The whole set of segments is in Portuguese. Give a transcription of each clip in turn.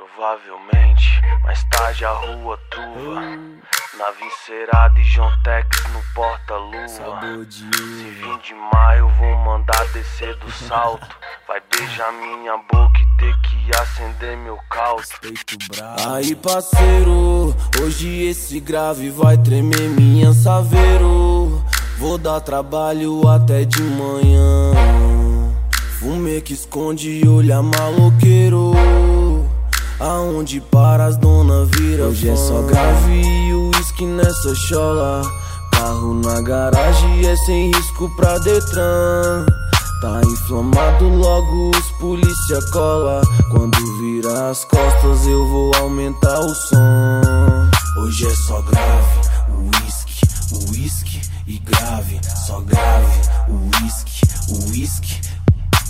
Provavelmente, mais tarde a rua truva. Na vincerada e John Tex no porta-luva. Se vir de maio, vou mandar descer do salto. Vai beijar minha boca e ter que acender meu caldo. Aí, parceiro, hoje esse grave vai tremer minha saveiro. Vou dar trabalho até de manhã. Fume que esconde, olha maloqueiro. Aonde para as dona vira Hoje é só grave e uísque nessa chola. Carro na garagem é sem risco pra Detran. Tá inflamado, logo os polícia cola. Quando vira as costas eu vou aumentar o som. Hoje é só grave, uísque, uísque e grave. Só grave, uísque, uísque.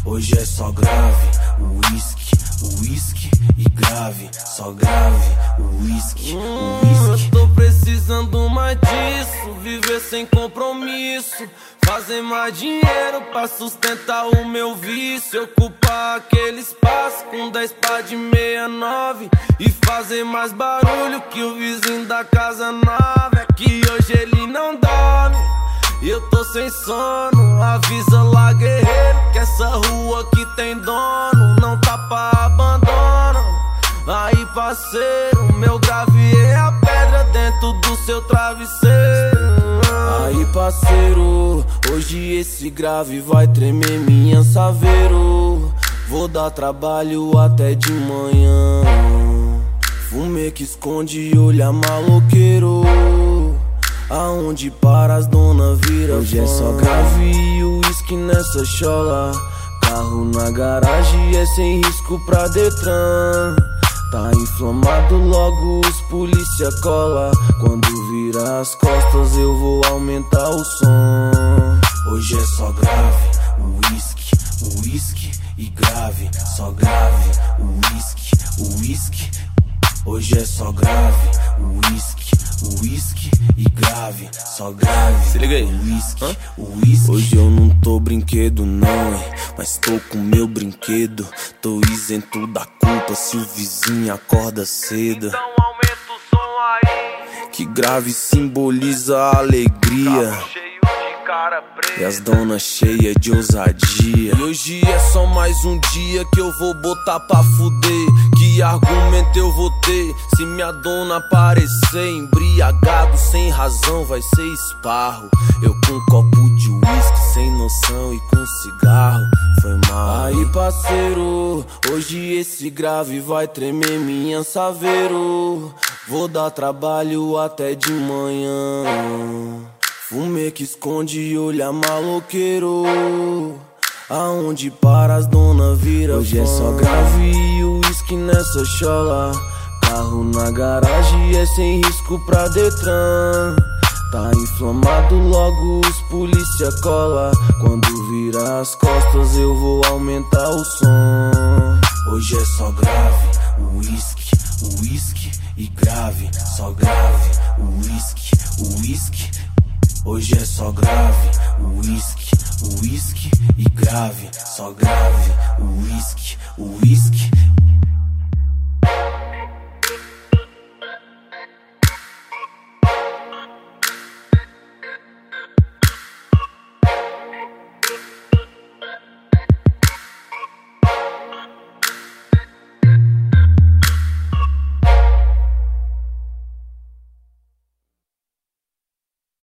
Hoje é só grave, uísque, uísque e grave, só grave, uísque, uísque. Eu tô precisando mais disso, viver sem compromisso. Fazer mais dinheiro pra sustentar o meu vício. Ocupar aquele espaço com 10 pá de 69. E fazer mais barulho que o vizinho da casa nova. É que hoje ele não dorme. E eu tô sem sono, avisa lá guerreiro Que essa rua aqui tem dono, parceiro, meu grave é a pedra dentro do seu travesseiro. Aí parceiro, hoje esse grave vai tremer minha saveiro. Vou dar trabalho até de manhã. Fume que esconde, olha maloqueiro. Aonde para as dona vira Hoje é só grave e uísque nessa chola. Carro na garagem é sem risco pra Detran Tá inflamado, logo os polícia cola. Quando vira as costas eu vou aumentar o som. Hoje é só grave, uísque, uísque e grave. Só grave, uísque, uísque. Hoje é só grave, uísque e grave, só grave. Se liga aí. Whisky, whisky. Hoje eu não tô brinquedo, não, hein? Mas tô com meu brinquedo. Tô isento da culpa se o vizinho acorda cedo. Então aumenta o som aí. Que grave simboliza a alegria. Carro cheio de cara preta. E as donas cheias de ousadia. E hoje é só mais um dia que eu vou botar pra fuder. Que argumento eu vou ter? Se minha dona aparecer embriagado, sem razão, vai ser esparro. Eu com um copo de uísque, sem noção e com cigarro. Foi mal. Aí, parceiro, hoje esse grave vai tremer minha saveiro. Vou dar trabalho até de manhã. Fume que esconde, olha maloqueiro. Aonde para as dona vira Hoje é só grave e uísque nessa chola. Carro na garagem é sem risco pra Detran. Tá inflamado, logo os polícia cola. Quando vira as costas eu vou aumentar o som. Hoje é só grave, uísque, uísque e grave. Só grave, uísque, uísque. Hoje é só grave, uísque, uísque e grave, só grave, uísque, uísque